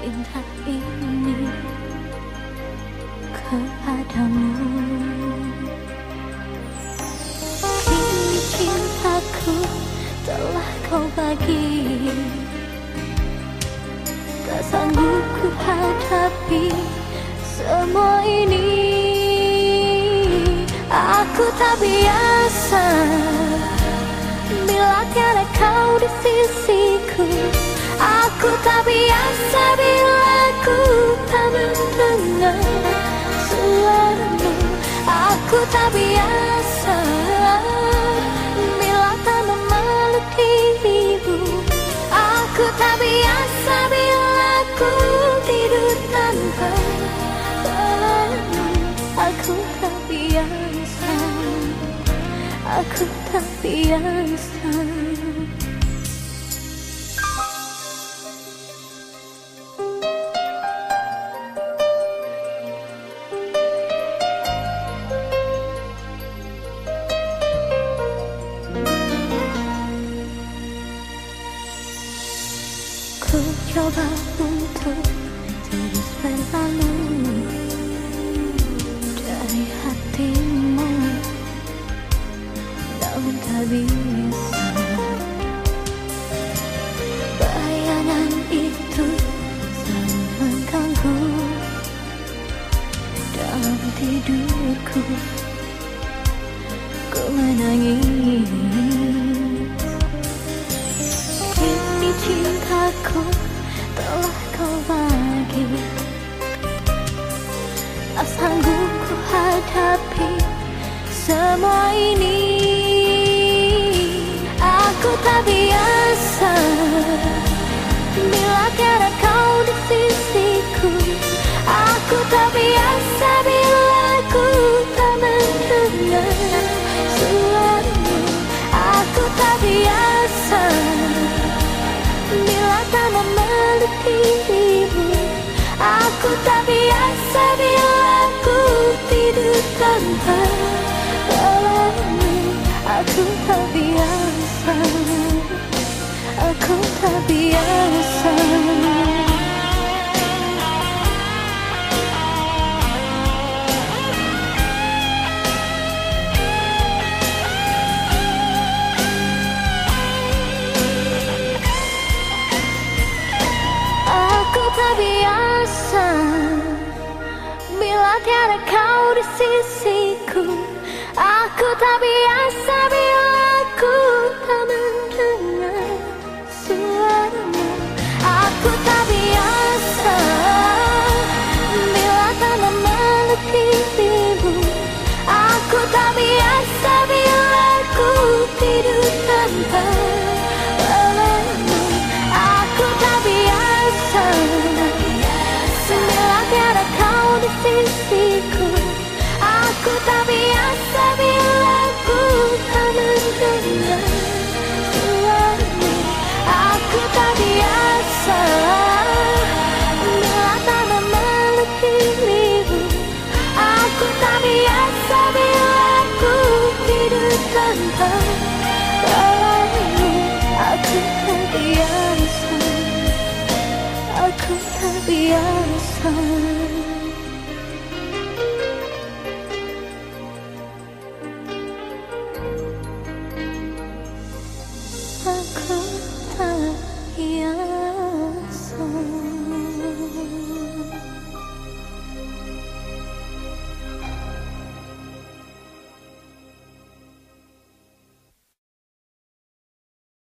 cinta ini kepadamu. Kini cintaku telah kau bagi. Tak sanggup ku hadapi semua ini. Aku tak biasa. Bila tiada kau di sisiku Aku tak biasa bila Aku tak biasa Bila tak memeluk dirimu. Aku tak biasa bila ku tidur tanpa Aku tak biasa. Aku tak biasa Ku coba untuk terus berlalu. Dari hatimu Namun tak bisa Tak sanggup ku hadapi semua ini. Aku tak biasa Aku tak biasa. Aku tak biasa. Aku tak biasa. Bila tiada kau di sisiku Aku tak biasa bila sisiku. Aku tak biasa bila ku tak mendengar suaramu Aku tak biasa Bila tak memeluk dirimu. Aku tak biasa bila ku tidur tanpa kamu Aku tak biasa. Aku tak biasa